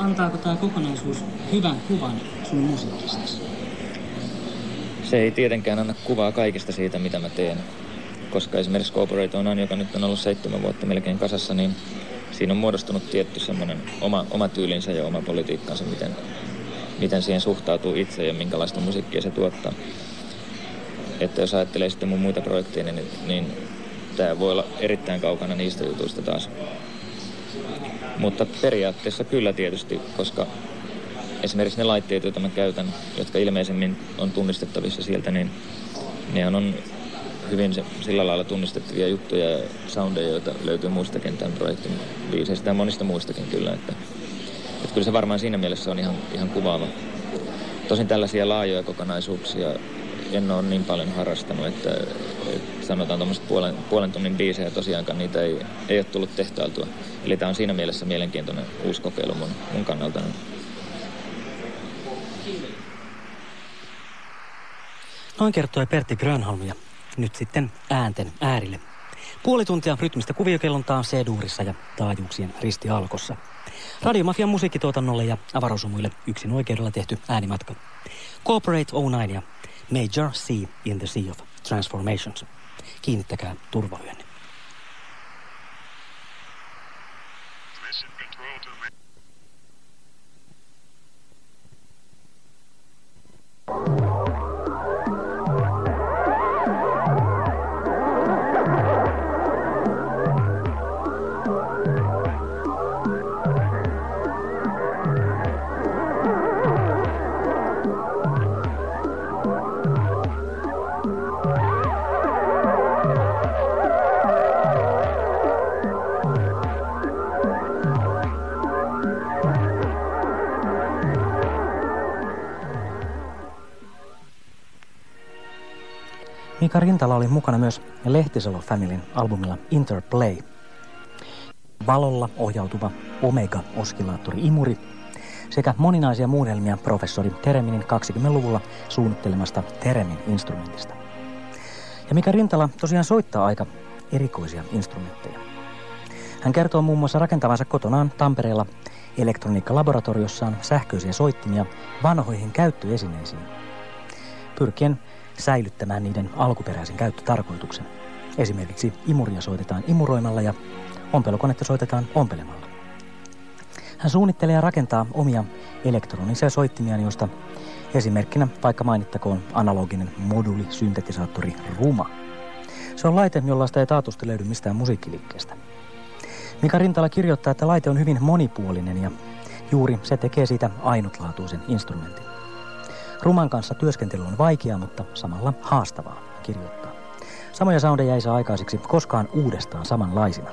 antaako tämä kokonaisuus hyvän kuvan sun musiikistasi? Se ei tietenkään anna kuvaa kaikista siitä, mitä mä teen. Koska esimerkiksi Corporate on, joka nyt on ollut seitsemän vuotta melkein kasassa, niin siinä on muodostunut tietty semmoinen oma, oma tyylinsä ja oma politiikkansa, miten, miten siihen suhtautuu itse ja minkälaista musiikkia se tuottaa. Että jos ajattelee sitten mun muita projekteja, niin, niin tämä voi olla erittäin kaukana niistä jutuista taas. Mutta periaatteessa kyllä tietysti, koska esimerkiksi ne laitteet, joita mä käytän, jotka ilmeisemmin on tunnistettavissa sieltä, niin ne on hyvin se, sillä lailla tunnistettavia juttuja ja soundeja, joita löytyy muista kentän projektin biiseistä ja monista muistakin kyllä. Että, että kyllä se varmaan siinä mielessä on ihan, ihan kuvaava. Tosin tällaisia laajoja kokonaisuuksia en ole niin paljon harrastanut, että, että sanotaan tuommoista puolen, puolen tunnin biisejä tosiaankaan niitä ei, ei ole tullut tehtailtua. Eli tämä on siinä mielessä mielenkiintoinen uusi kokeilu mun, mun kannalta. Noin kertoi Pertti Grönholm ja nyt sitten äänten äärille. Puoli tuntia rytmistä kuviokellontaa C-duurissa ja taajuuksien ristialkossa. Radiomafian musiikkituotannolle ja avaruusumuille yksin oikeudella tehty äänimatka. Corporate 09 ja Major C in the Sea of Transformations. Kiinnittäkää turvavyönne. Mika Rintala oli mukana myös Lehtisalo Familyn albumilla Interplay. Valolla ohjautuva Omega-oskillaattori Imuri sekä moninaisia muunnelmia professori Tereminin 20-luvulla suunnittelemasta Teremin instrumentista. Ja Mika Rintala tosiaan soittaa aika erikoisia instrumentteja. Hän kertoo muun muassa rakentavansa kotonaan Tampereella elektroniikkalaboratoriossaan sähköisiä soittimia vanhoihin käyttöesineisiin. Pyrkien säilyttämään niiden alkuperäisen käyttötarkoituksen. Esimerkiksi imuria soitetaan imuroimalla ja ompelukonetta soitetaan ompelemalla. Hän suunnittelee ja rakentaa omia elektronisia soittimia, joista esimerkkinä vaikka mainittakoon analoginen moduulisyntetisaattori Ruma. Se on laite, jollaista ei taatusti löydy mistään musiikkiliikkeestä. Mika Rintala kirjoittaa, että laite on hyvin monipuolinen ja juuri se tekee siitä ainutlaatuisen instrumentin. Ruman kanssa työskentely on vaikeaa, mutta samalla haastavaa, kirjoittaa. Samoja soundeja ei saa aikaiseksi koskaan uudestaan samanlaisina.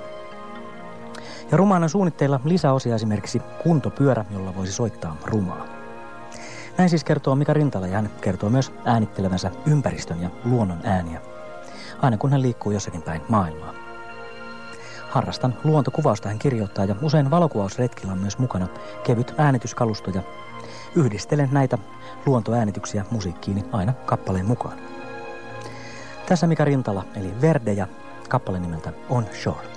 Ja rumaan on suunnitteilla lisäosia esimerkiksi kuntopyörä, jolla voisi soittaa rumaa. Näin siis kertoo Mika Rintala ja hän kertoo myös äänittelevänsä ympäristön ja luonnon ääniä, aina kun hän liikkuu jossakin päin maailmaa. Harrastan luontokuvausta, hän kirjoittaa, ja usein valokuvausretkillä on myös mukana kevyt äänityskalusto ja yhdistelen näitä luontoäänityksiä musiikkiini aina kappaleen mukaan. Tässä Mika Rintala, eli Verde ja kappale nimeltä On Shore.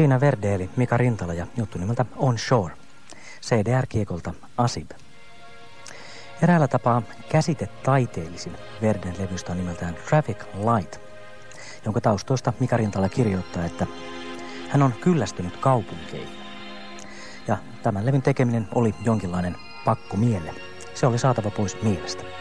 Siinä Verdeeli, Mika Rintala ja juttu nimeltä On Shore. CDR-kiekolta Asib. Eräällä tapaa käsite taiteellisin Verden levystä on nimeltään Traffic Light, jonka taustoista Mika Rintala kirjoittaa, että hän on kyllästynyt kaupunkeihin. Ja tämän levyn tekeminen oli jonkinlainen pakko miele. Se oli saatava pois mielestä.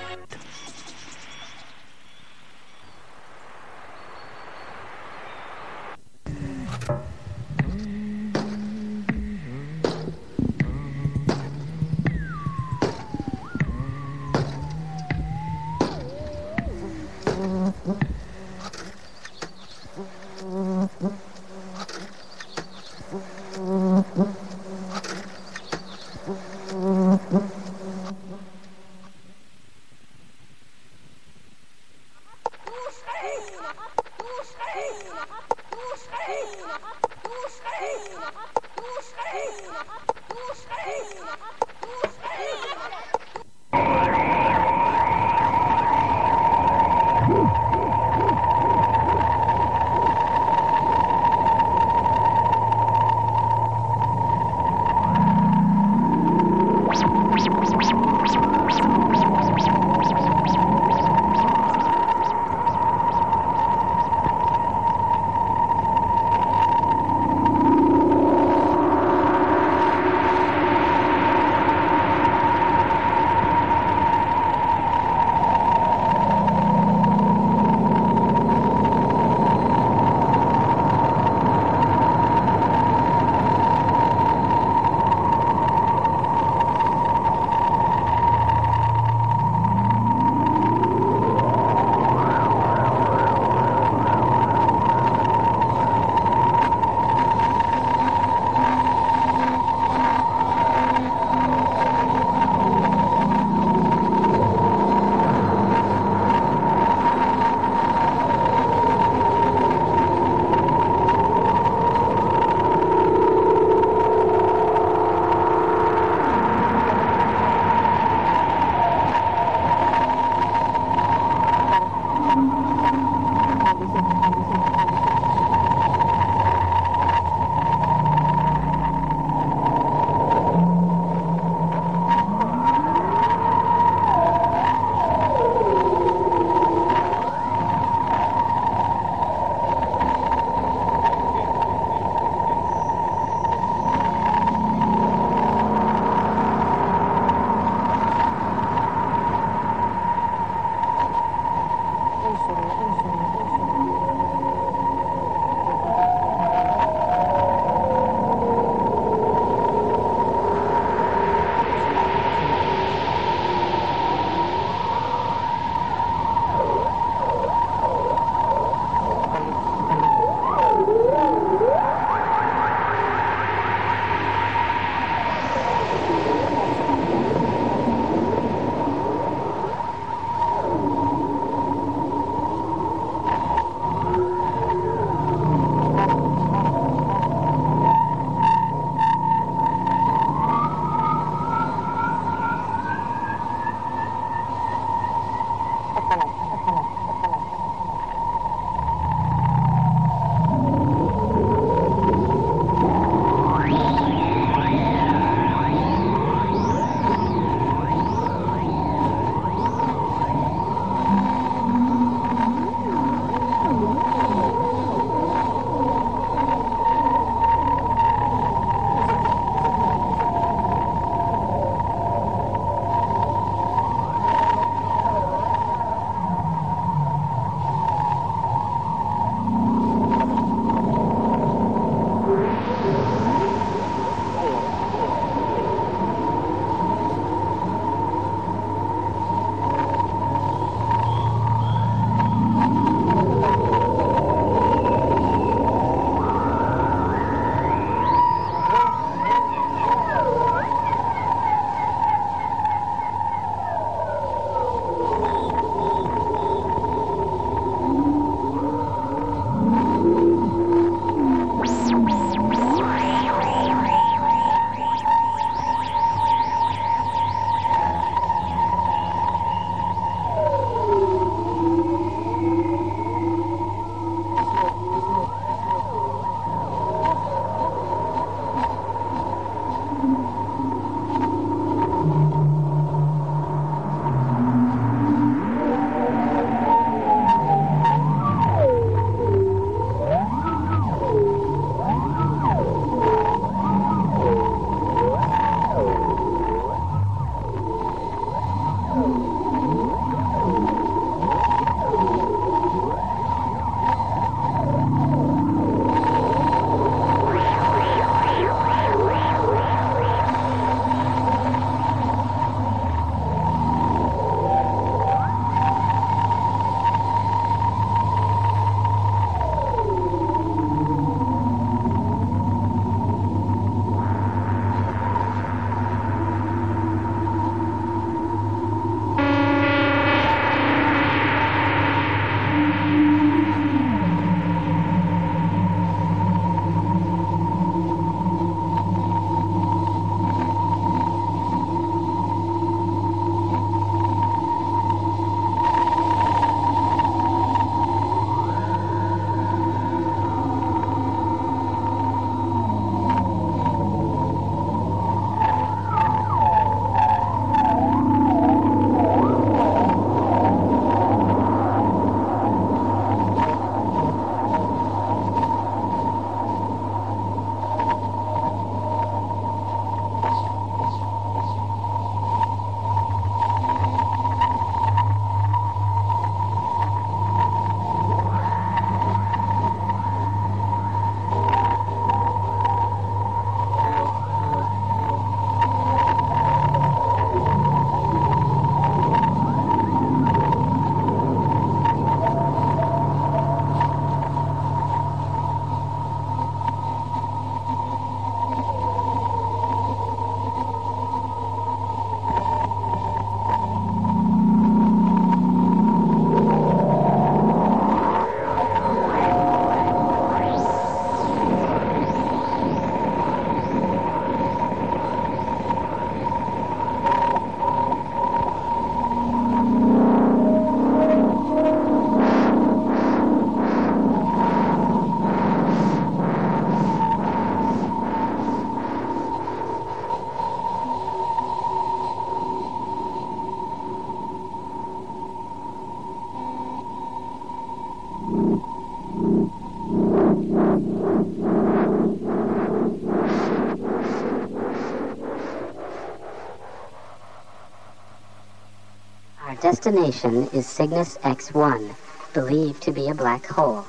Destination is Cygnus X1, believed to be a black hole.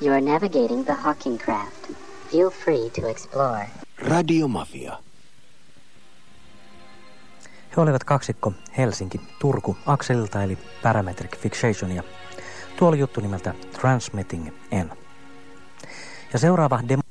You are navigating the Hawking craft. Feel free to explore. Radiomafia. He olivat kaksikko Helsinki-Turku akselilta eli Parametric Fixation ja tuo oli juttu nimeltä Transmitting N. Ja seuraava demo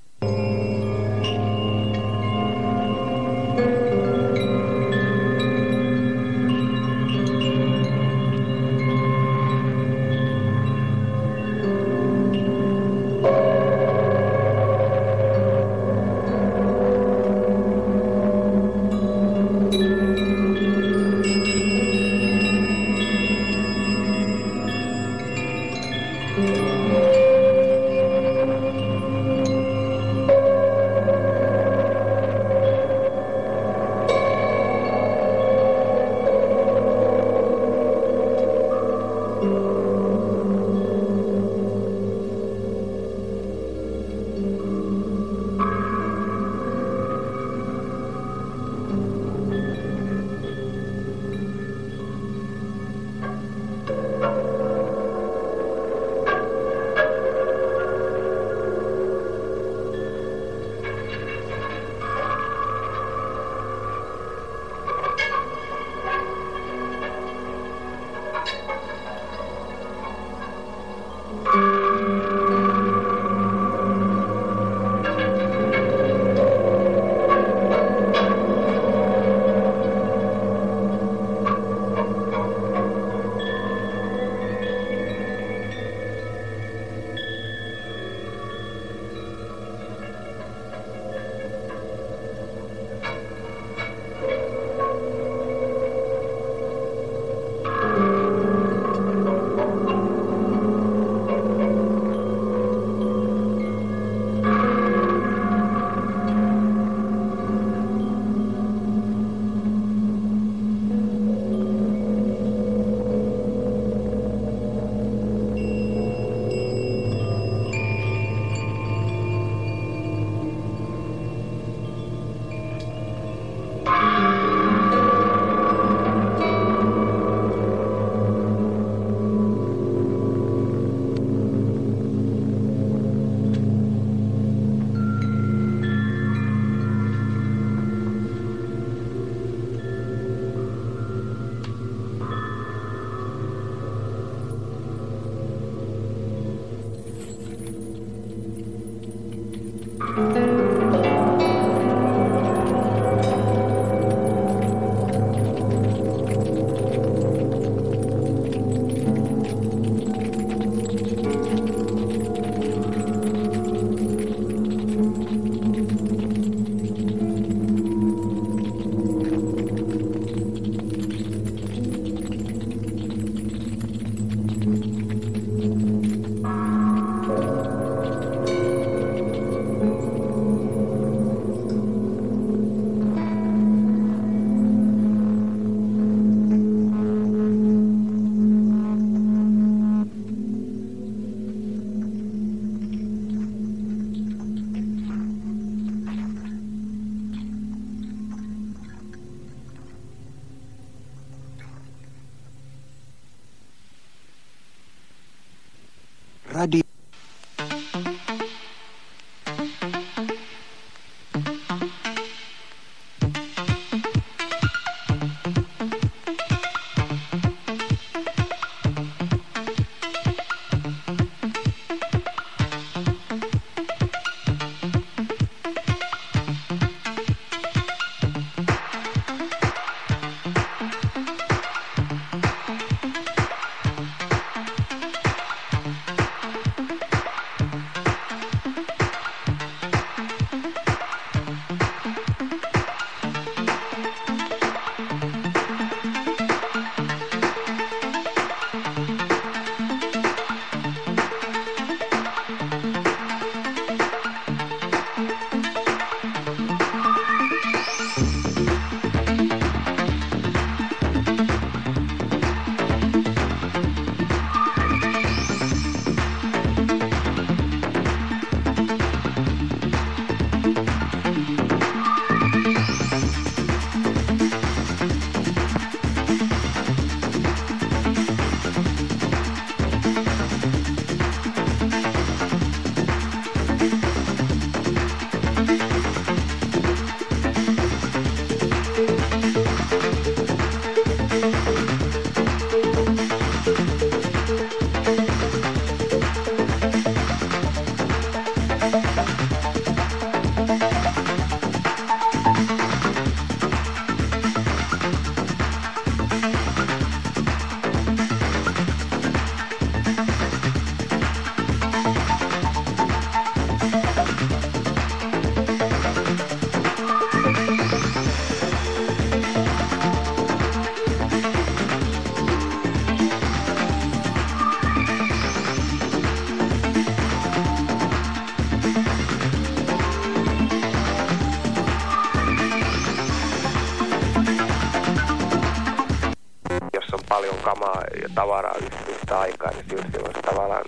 kamaa ja tavaraa yhtä aikaa, niin silloin se tavallaan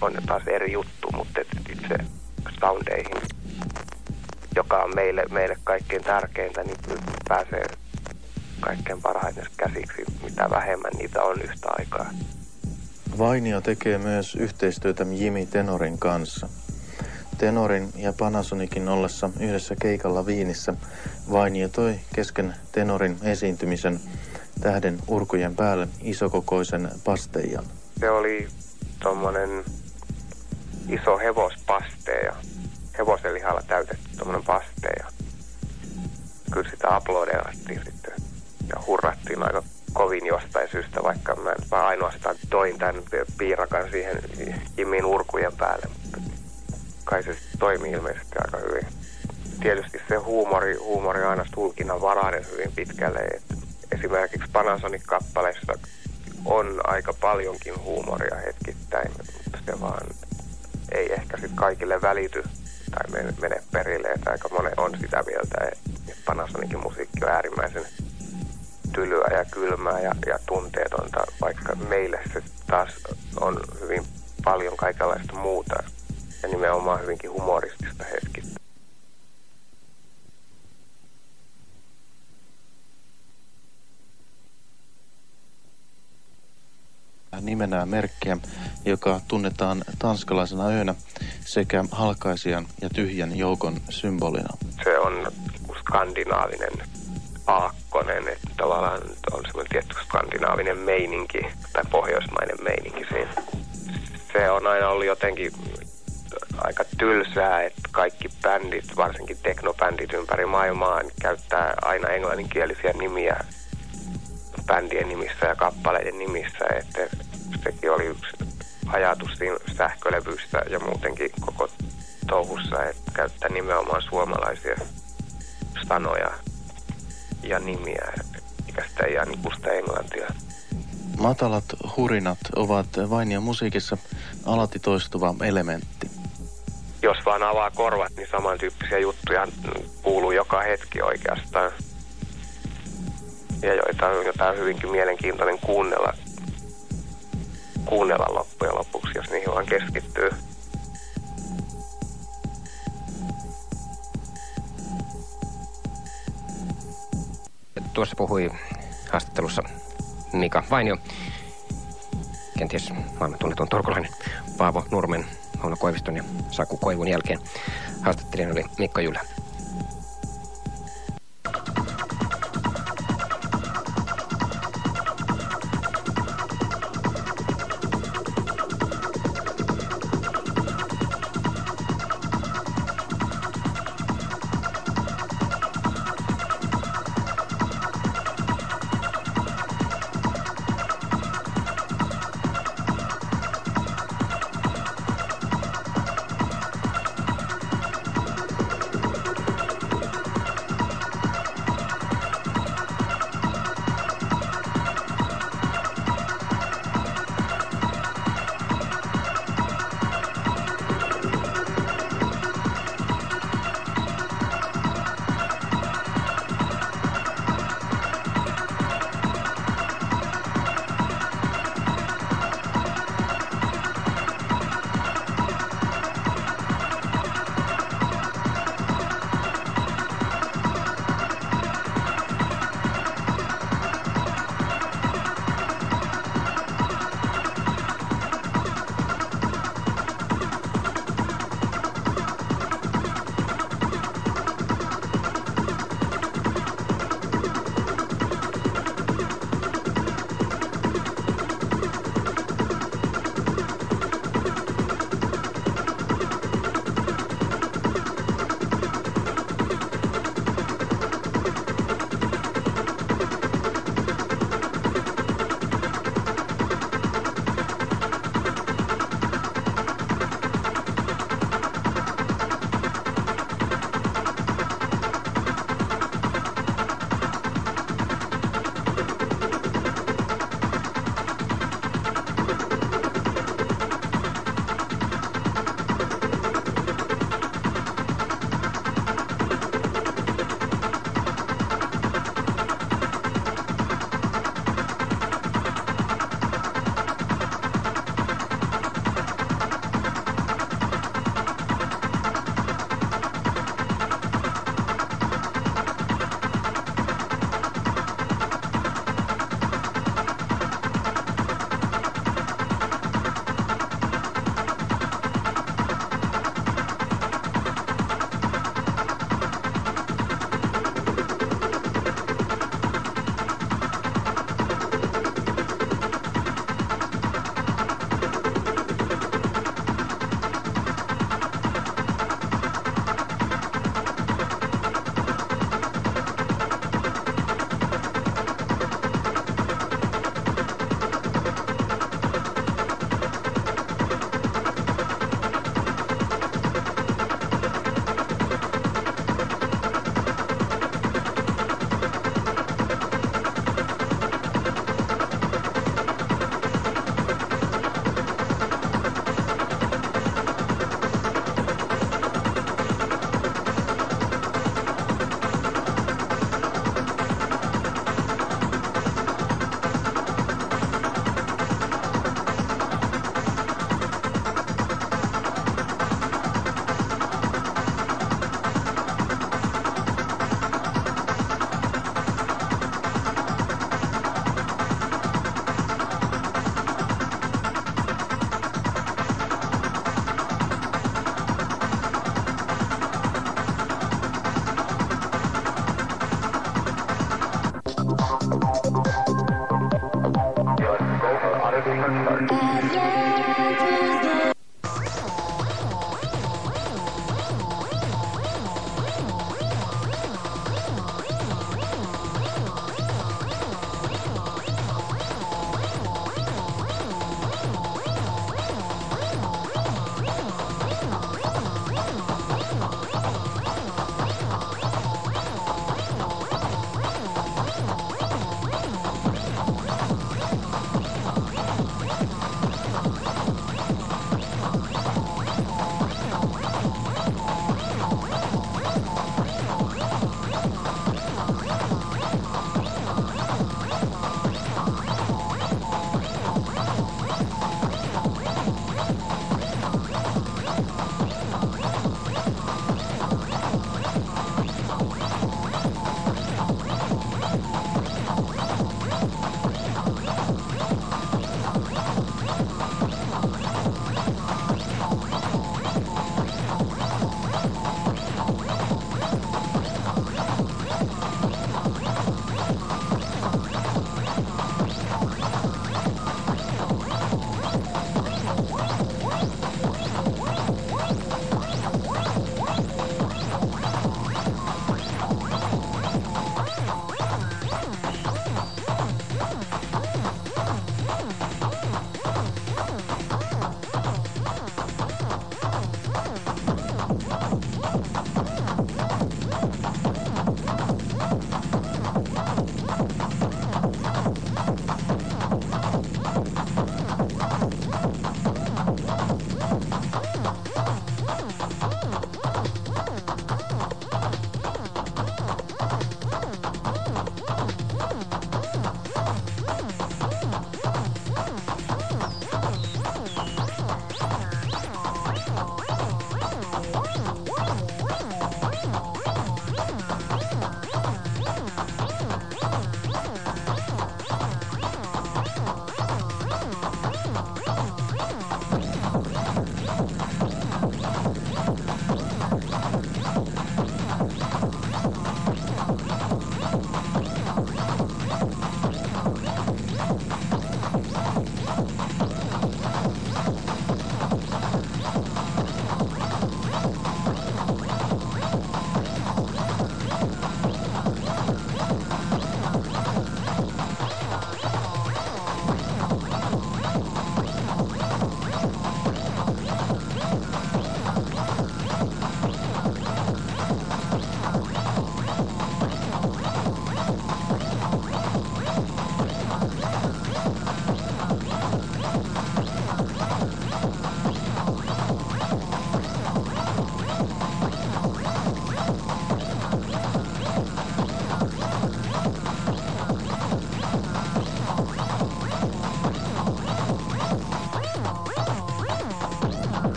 on taas eri juttu, mutta itse soundeihin, joka on meille, meille kaikkein tärkeintä, niin pääsee kaikkein parhaiten käsiksi, mitä vähemmän niitä on yhtä aikaa. Vainio tekee myös yhteistyötä Jimi Tenorin kanssa. Tenorin ja Panasonicin ollessa yhdessä keikalla Viinissä Vainio toi kesken Tenorin esiintymisen tähden urkujen päälle isokokoisen pasteijan. Se oli tuommoinen iso hevospasteja, hevosen lihalla täytetty tuommoinen pasteja. Kyllä sitä aplodeerattiin sitten ja hurrattiin aika kovin jostain syystä, vaikka mä vaan ainoastaan toin tämän piirakan siihen Jimin urkujen päälle. Mutta kai se toimii ilmeisesti aika hyvin. Tietysti se huumori, huumori on aina tulkinnan varainen hyvin pitkälle. Että esimerkiksi Panasonic-kappaleissa on aika paljonkin huumoria hetkittäin, mutta se vaan ei ehkä sitten kaikille välity tai mene, perille. Että aika monen on sitä mieltä, että Panasonicin musiikki on äärimmäisen tylyä ja kylmää ja, ja tunteetonta, vaikka meille se taas on hyvin paljon kaikenlaista muuta ja nimenomaan hyvinkin humoristista hetkistä. Nimenää merkkiä, joka tunnetaan tanskalaisena öönä sekä halkaisijan ja tyhjän joukon symbolina. Se on skandinaavinen aakkonen, että tavallaan on semmoinen tietty skandinaavinen meininki tai pohjoismainen meininki siinä. Se on aina ollut jotenkin aika tylsää, että kaikki bändit, varsinkin teknobändit ympäri maailmaa, niin käyttää aina englanninkielisiä nimiä bändien nimissä ja kappaleiden nimissä, että sekin oli yksi ajatus siinä sähkölevystä ja muutenkin koko touhussa, että käyttää nimenomaan suomalaisia sanoja ja nimiä, eikä sitä ihan ikusta englantia. Matalat hurinat ovat vain ja musiikissa alati toistuva elementti. Jos vaan avaa korvat, niin samantyyppisiä juttuja kuuluu joka hetki oikeastaan. Ja joita on jotain hyvinkin mielenkiintoinen kuunnella, kuunnella loppujen lopuksi, jos niihin vaan keskittyy. Tuossa puhui haastattelussa Mika Vainio, kenties maailman tunnetun turkulainen Paavo Nurmen, Mauno Koiviston ja Saku Koivun jälkeen. Haastattelijana oli Mikko Jylä.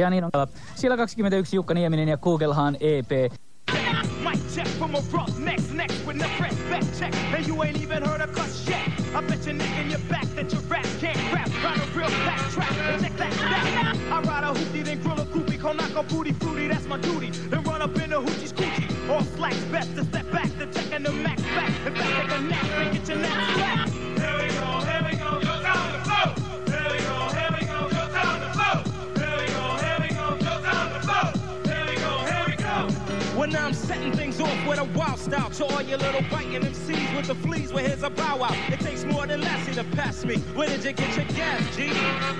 Ja niin on. Siellä 21 Jukka Nieminen ja Googlehan EP. I bet you nick in your back that your rap can't rap. Ride a real track back. I ride a then grill a call knock a booty fruity, that's my duty. With a wild style to all your little biting MCs with the fleas, well here's a bow out. It takes more than Lassie to pass me. Where did you get your gas, G?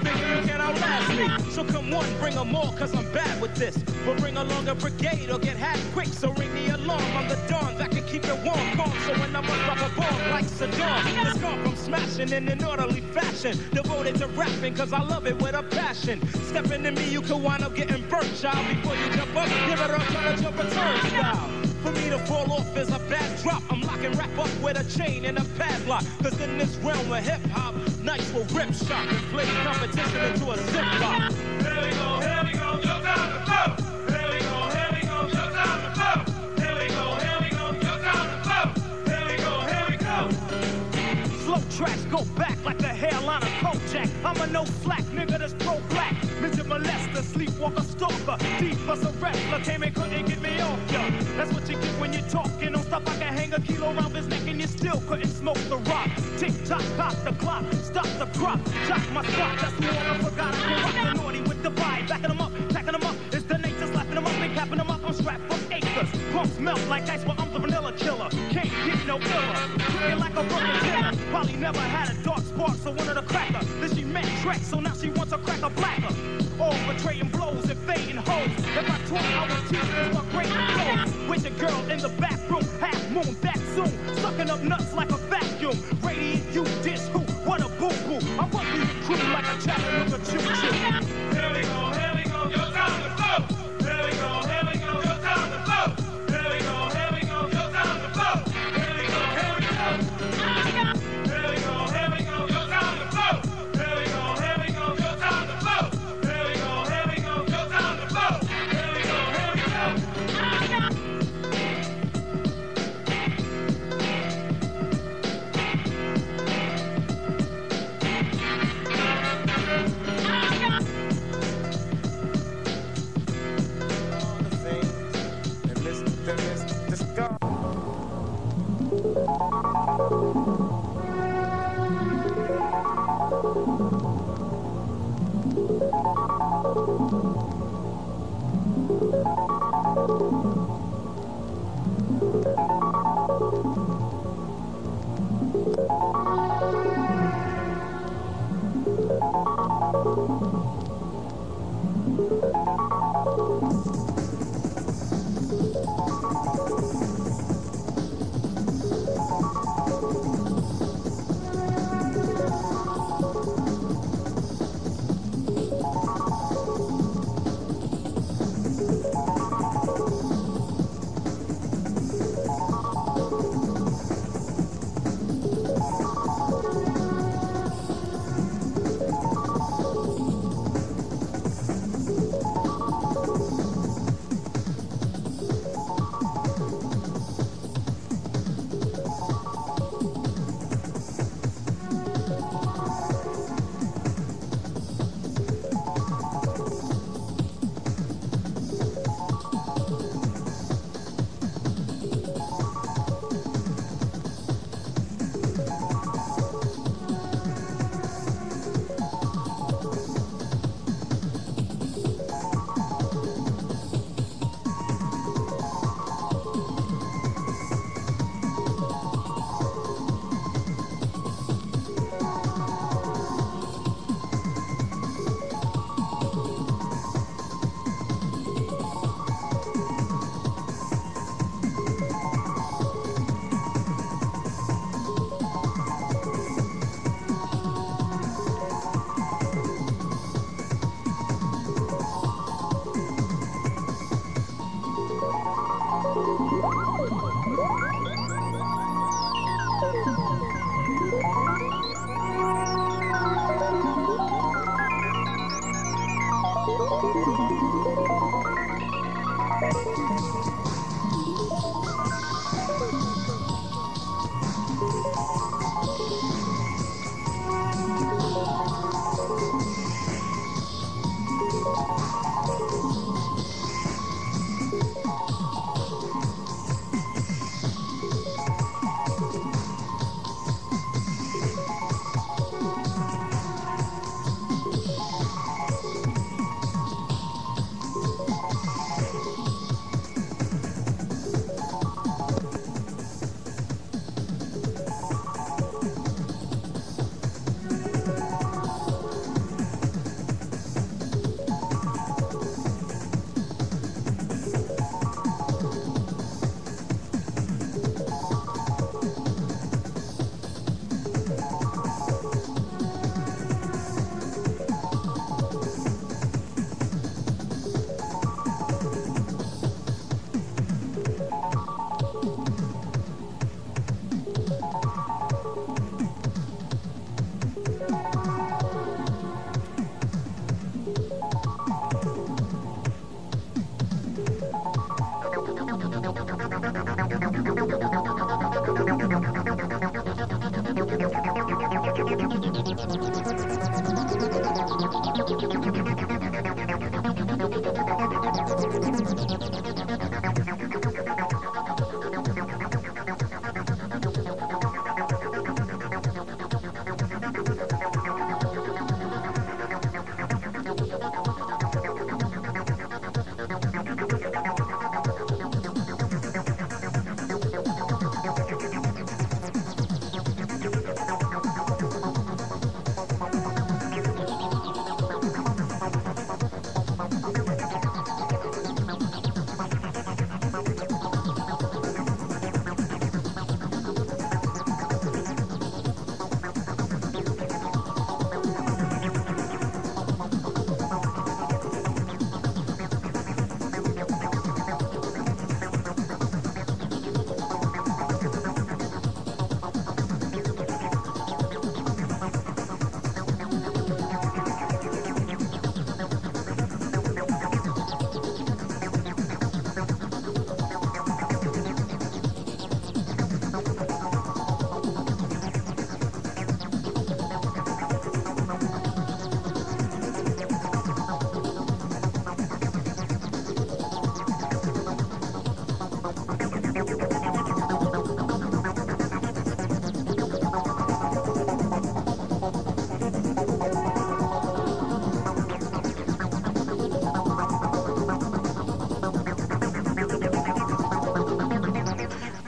Think you can outlast me? So come on, bring 'em all, cause I'm bad with this. But bring along a brigade or get hacked quick, so ring the alarm. I'm the dawn that can keep it warm, calm. So when I'm up a bomb like Saddam, let's go from smashing in an orderly fashion. Devoted to rapping, cause I love it with a passion. Stepping in me, you could wind up getting burnt, child. Before you jump up, give it up, try to jump a turnstile. For me to fall off is a bad drop. I'm locking rap up with a chain and a padlock. Cause in this realm of hip hop, nights will rip shop and play competition into a zip lock. Here we go, here we go, your time to flow. Here we go, here we go, your time to flow. Here we go, here we go, your time to flow. Here we go, here we go. Slow tracks go back like the hairline of Kojak. I'm a no flack nigga that's pro black. Midget molester, sleepwalker, stalker. Plus a wrestler came and couldn't get me off ya. That's what you get when you're talking on stuff I can hang a kilo around his neck and you still couldn't smoke the rock. Tick tock, pop the clock, stop the crop, chop my spot. That's the one I forgot. I rock the naughty with the vibe, backing them up, tacking them up. It's the nature slapping them up and capping them up. I'm strapped for acres. Pumps melt like ice, but I'm the vanilla killer. Can't get no iller. Cooking like a dinner. Probably never had a dark spark, so wanted a cracker. Then she met Trek, so now she wants a cracker blacker. All betraying blows and fading hoes. If I talk, I was teaching my great flow. With the girl in the bathroom, half moon, that soon. Sucking up nuts like a vacuum. Radiant you dish who? What a boo boo. I run through the crew like a chopper with a choo choo.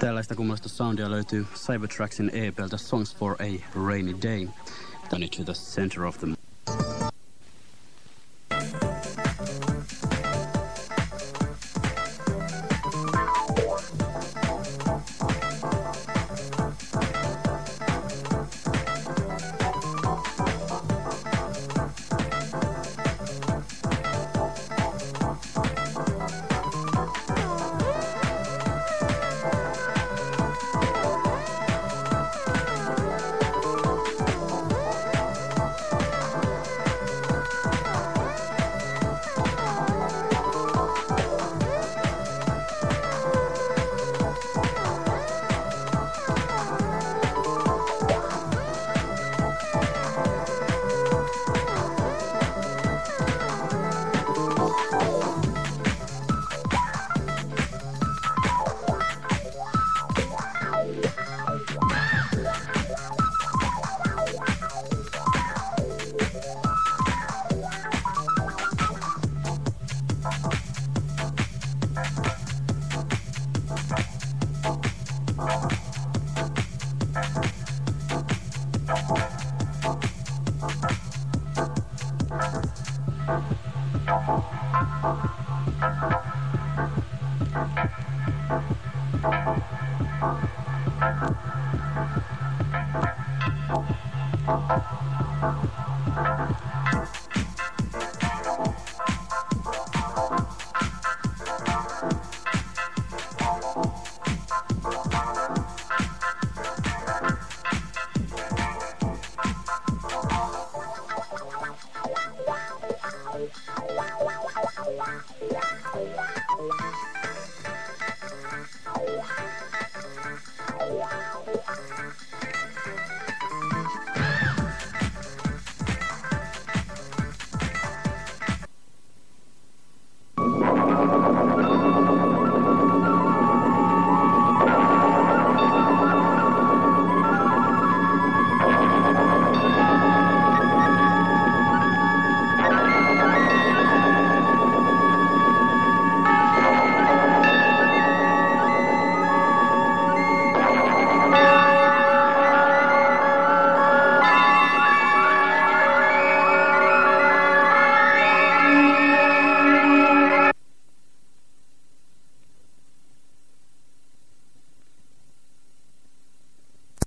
Tällaista kummallista soundia löytyy Cybertracksin EPltä Songs for a Rainy Day. It to the center of the